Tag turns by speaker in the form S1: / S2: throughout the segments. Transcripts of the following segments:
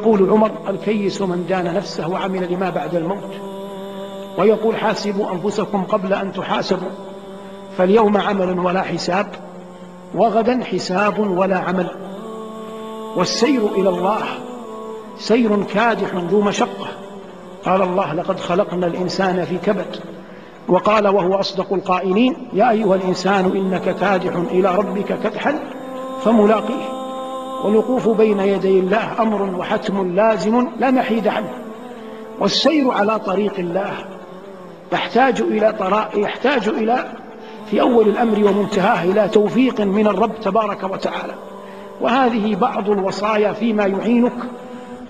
S1: يقول عمر الكيس من دان نفسه وعمل لما بعد الموت. ويقول حاسبوا أنفسكم قبل أن تحاسبوا فاليوم عمل ولا حساب وغدا حساب ولا عمل. والسير إلى الله سير كادح ذو مشقة. قال الله لقد خلقنا الإنسان في كبد. وقال وهو أصدق القائلين يا أيها الإنسان إنك كادح إلى ربك كدحا فملاقيه. والوقوف بين يدي الله أمر وحتم لازم لا محيد عنه. والسير على طريق الله يحتاج إلى طراء يحتاج إلى في أول الأمر ومنتهاه إلى توفيق من الرب تبارك وتعالى. وهذه بعض الوصايا فيما يعينك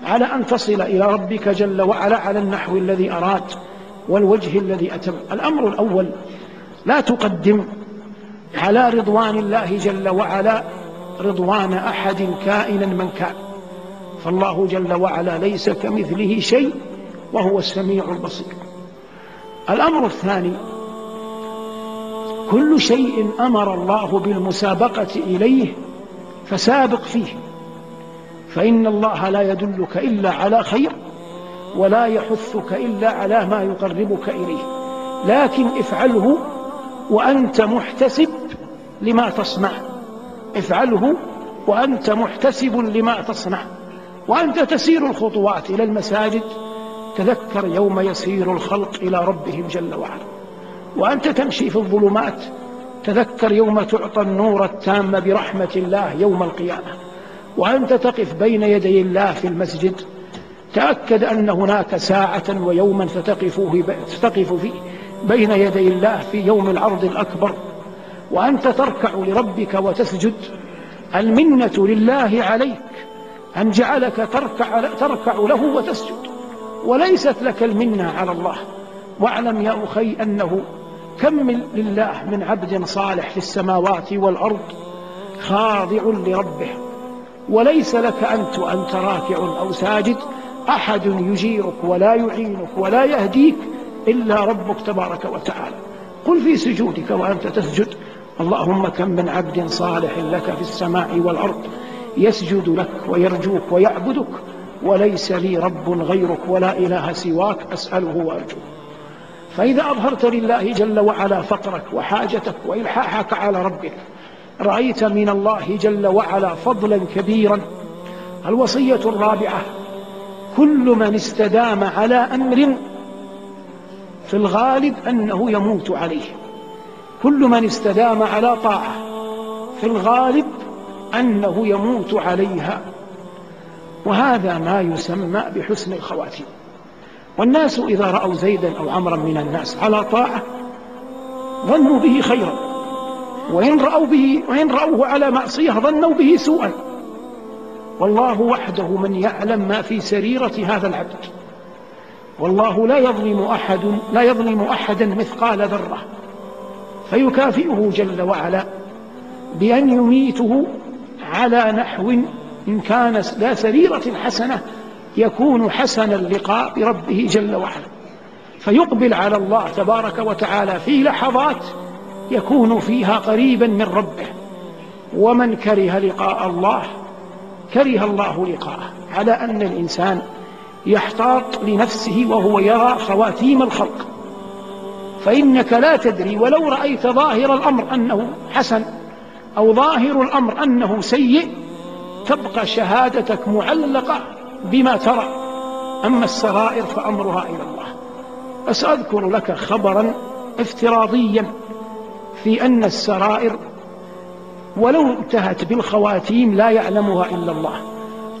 S1: على أن تصل إلى ربك جل وعلا على النحو الذي أراد والوجه الذي أتم. الأمر الأول لا تقدم على رضوان الله جل وعلا رضوان أحد كائنا من كان. فالله جل وعلا ليس كمثله شيء وهو السميع البصير. الأمر الثاني كل شيء أمر الله بالمسابقة إليه فسابق فيه. فإن الله لا يدلك إلا على خير ولا يحثك إلا على ما يقربك إليه. لكن افعله وأنت محتسب لما تصنع. افعله وأنت محتسب لما تصنع وأنت تسير الخطوات إلى المساجد. تذكر يوم يسير الخلق إلى ربهم جل وعلا وأنت تمشي في الظلمات. تذكر يوم تعطى النور التام برحمة الله يوم القيامة وأنت تقف بين يدي الله في المسجد. تأكد أن هناك ساعة ويوما ستقف فيه بين يدي الله في يوم العرض الأكبر. وأنت تركع لربك وتسجد. المنة لله عليك أن جعلك تركع, تركع له وتسجد. وليست لك المنة على الله. واعلم يا أخي أنه كم لله من عبد صالح في السماوات والأرض خاضع لربه. وليس لك أنت أنت راكع أو ساجد. أحد يجيرك ولا يعينك ولا يهديك إلا ربك تبارك وتعالى. قل في سجودك وأنت تسجد. اللهم كم من عبد صالح لك في السماء والأرض يسجد لك ويرجوك ويعبدك وليس لي رب غيرك ولا إله سواك أسأله وأرجوه. فإذا أظهرت لله جل وعلا فقرك وحاجتك وإلحاحك على ربك رأيت من الله جل وعلا فضلا كبيرا. الوصية الرابعة كل من استدام على أمر في الغالب أنه يموت عليه. كل من استدام على طاعة في الغالب أنه يموت عليها. وهذا ما يسمى بحسن الخواتيم. والناس إذا رأوا زيدا أو عمرا من الناس على طاعة ظنوا به خيرا. وإن رأوا, به وإن رأوه على معصية ظنوا به سوءا. والله وحده من يعلم ما في سريرة هذا العبد. والله لا يظلم أحد لا يظلم أحدا مثقال ذرة. فيكافئه جل وعلا بأن يميته على نحو إن كان لا سريرة حسنة يكون حسن اللقاء بربه جل وعلا. فيقبل على الله تبارك وتعالى في لحظات يكون فيها قريبا من ربه. ومن كره لقاء الله كره الله لقاءه. على أن الإنسان يحتاط لنفسه وهو يرى خواتيم الخلق. فإنك لا تدري ولو رأيت ظاهر الأمر أنه حسن أو ظاهر الأمر أنه سيء تبقى شهادتك معلقة بما ترى. أما السرائر فأمرها إلى الله. أسأذكر لك خبرا افتراضيا في أن السرائر ولو انتهت بالخواتيم لا يعلمها إلا الله.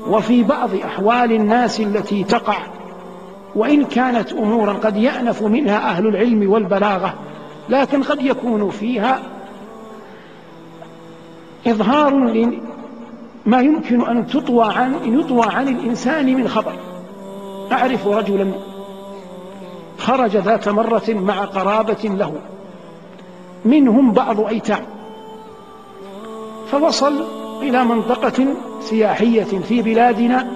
S1: وفي بعض أحوال الناس التي تقع وإن كانت أمورا قد يأنف منها أهل العلم والبلاغة لكن قد يكون فيها إظهار ما يمكن أن تطوى عن, يطوى عن الإنسان من خبر أعرف رجلا خرج ذات مرة مع قرابة له منهم بعض أيتام فوصل إلى منطقة سياحية في بلادنا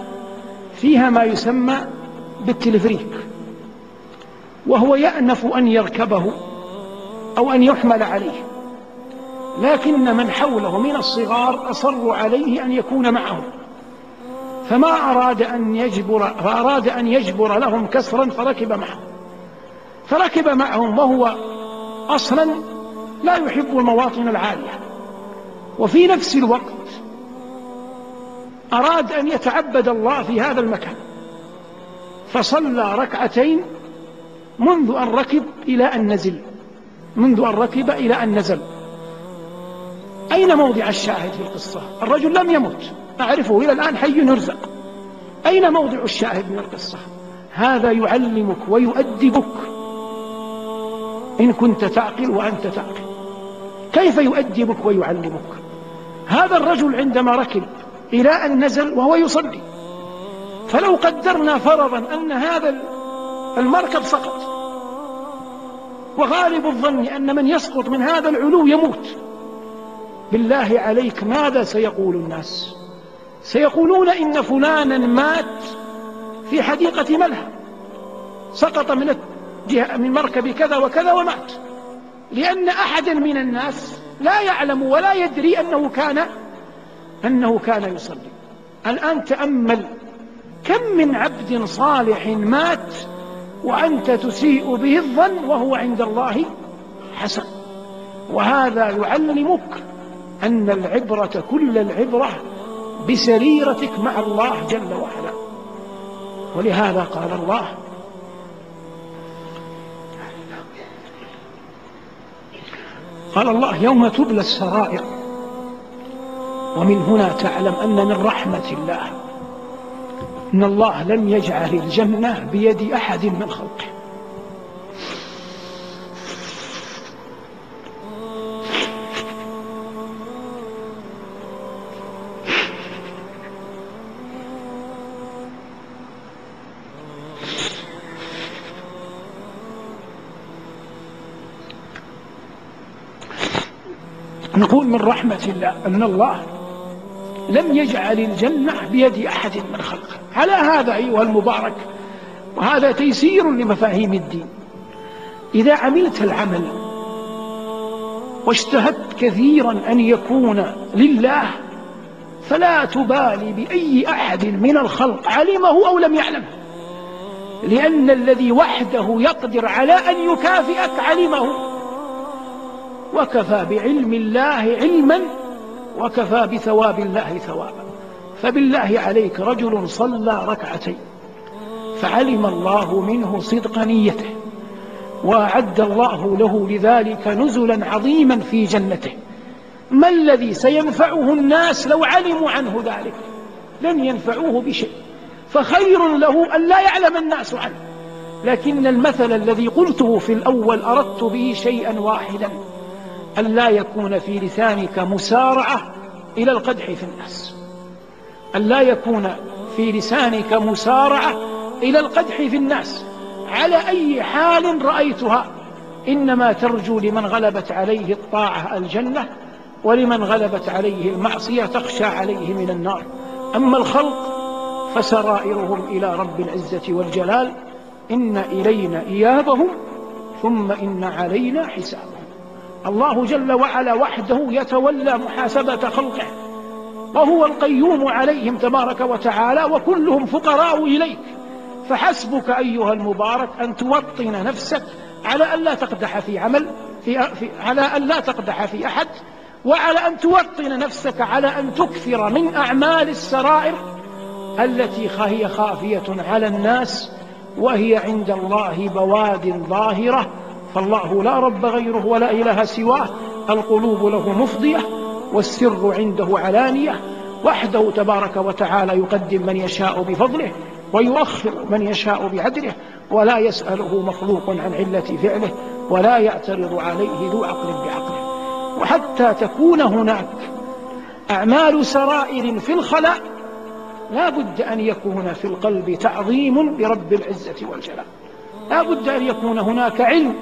S1: فيها ما يسمى بالتلفريك وهو يأنف أن يركبه أو أن يحمل عليه لكن من حوله من الصغار أصروا عليه أن يكون معهم فما أراد أن يجبر فأراد أن يجبر لهم كسرا فركب معهم فركب معهم وهو أصلا لا يحب المواطن العالية. وفي نفس الوقت أراد أن يتعبد الله في هذا المكان. فصلى ركعتين منذ أن ركب إلى أن نزل. منذ أن ركب إلى أن نزل. أين موضع الشاهد في القصة؟ الرجل لم يمت. أعرفه إلى الآن حي يرزق. أين موضع الشاهد من القصة؟ هذا يعلمك ويؤدبك. إن كنت تعقل وأنت تعقل. كيف يؤدبك ويعلمك؟ هذا الرجل عندما ركب إلى أن نزل وهو يصلي. فلو قدرنا فرضا أن هذا المركب سقط وغالب الظن أن من يسقط من هذا العلو يموت. بالله عليك ماذا سيقول الناس؟ سيقولون إن فلانا مات في حديقة ملهى سقط من من مركب كذا وكذا ومات. لأن أحدا من الناس لا يعلم ولا يدري أنه كان أنه كان يصلي. الآن تأمل كم من عبد صالح مات وأنت تسيء به الظن وهو عند الله حسن. وهذا يعلمك أن العبرة كل العبرة بسريرتك مع الله جل وعلا. ولهذا قال الله قال الله يوم تبلى السرائر. ومن هنا تعلم أن من رحمة الله. أن الله لم يجعل الجنة بيد أحد من خلقه. نقول من رحمة الله أن الله لم يجعل الجنة بيد أحد من خلقه. على هذا أيها المبارك وهذا تيسير لمفاهيم الدين. إذا عملت العمل واجتهدت كثيرا أن يكون لله فلا تبالي بأي أحد من الخلق علمه أو لم يعلمه. لأن الذي وحده يقدر على أن يكافئك علمه. وكفى بعلم الله علما وكفى بثواب الله ثوابا. فبالله عليك رجل صلى ركعتين فعلم الله منه صدق نيته وأعد الله له لذلك نزلا عظيما في جنته. ما الذي سينفعه الناس لو علموا عنه ذلك؟ لن ينفعوه بشيء. فخير له أن لا يعلم الناس عنه. لكن المثل الذي قلته في الأول أردت به شيئا واحدا أن لا يكون في لسانك مسارعة إلى القدح في الناس. أن لا يكون في لسانك مسارعة إلى القدح في الناس. على أي حال رأيتها إنما ترجو لمن غلبت عليه الطاعة الجنة ولمن غلبت عليه المعصية تخشى عليه من النار. أما الخلق فسرائرهم إلى رب العزة والجلال إن إلينا إيابهم ثم إن علينا حسابهم. الله جل وعلا وحده يتولى محاسبة خلقه. وهو القيوم عليهم تبارك وتعالى وكلهم فقراء إليك. فحسبك أيها المبارك أن توطن نفسك على أن لا تقدح في عمل في في على أن لا تقدح في أحد وعلى أن توطن نفسك على أن تكثر من أعمال السرائر التي هي خافية على الناس وهي عند الله بواد ظاهرة. فالله لا رب غيره ولا إله سواه القلوب له مفضية. والسر عنده علانية وحده تبارك وتعالى يقدم من يشاء بفضله ويؤخر من يشاء بعدله ولا يسأله مخلوق عن علة فعله ولا يعترض عليه ذو عقل بعقله. وحتى تكون هناك أعمال سرائر في الخلاء لا بد أن يكون في القلب تعظيم برب العزة والجلال. لا بد أن يكون هناك علم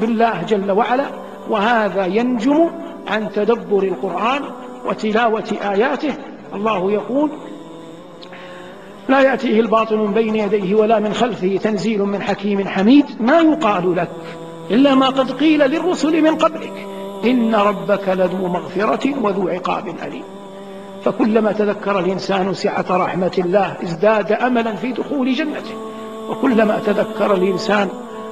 S1: بالله جل وعلا وهذا ينجم عن تدبر القرآن وتلاوة آياته. الله يقول لا يأتيه الباطل من بين يديه ولا من خلفه تنزيل من حكيم حميد. ما يقال لك إلا ما قد قيل للرسل من قبلك. إن ربك لذو مغفرة وذو عقاب أليم. فكلما تذكر الإنسان سعة رحمة الله ازداد أملا في دخول جنته. وكلما تذكر الإنسان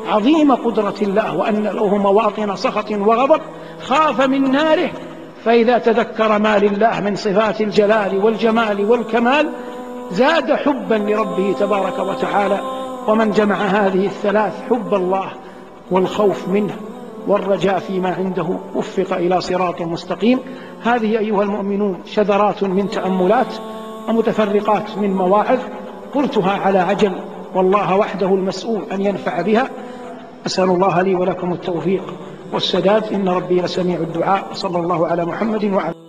S1: عظيم قدرة الله وأن له مواطن سخط وغضب خاف من ناره. فإذا تذكر ما لله من صفات الجلال والجمال والكمال زاد حبا لربه تبارك وتعالى. ومن جمع هذه الثلاث حب الله والخوف منه والرجاء فيما عنده وفق إلى صراط مستقيم. هذه أيها المؤمنون شذرات من تأملات ومتفرقات من مواعظ قلتها على عجل. والله وحده المسؤول أن ينفع بها. أسأل الله لي ولكم التوفيق والسداد. إن ربي لسميع الدعاء. صلى الله على محمد وعلى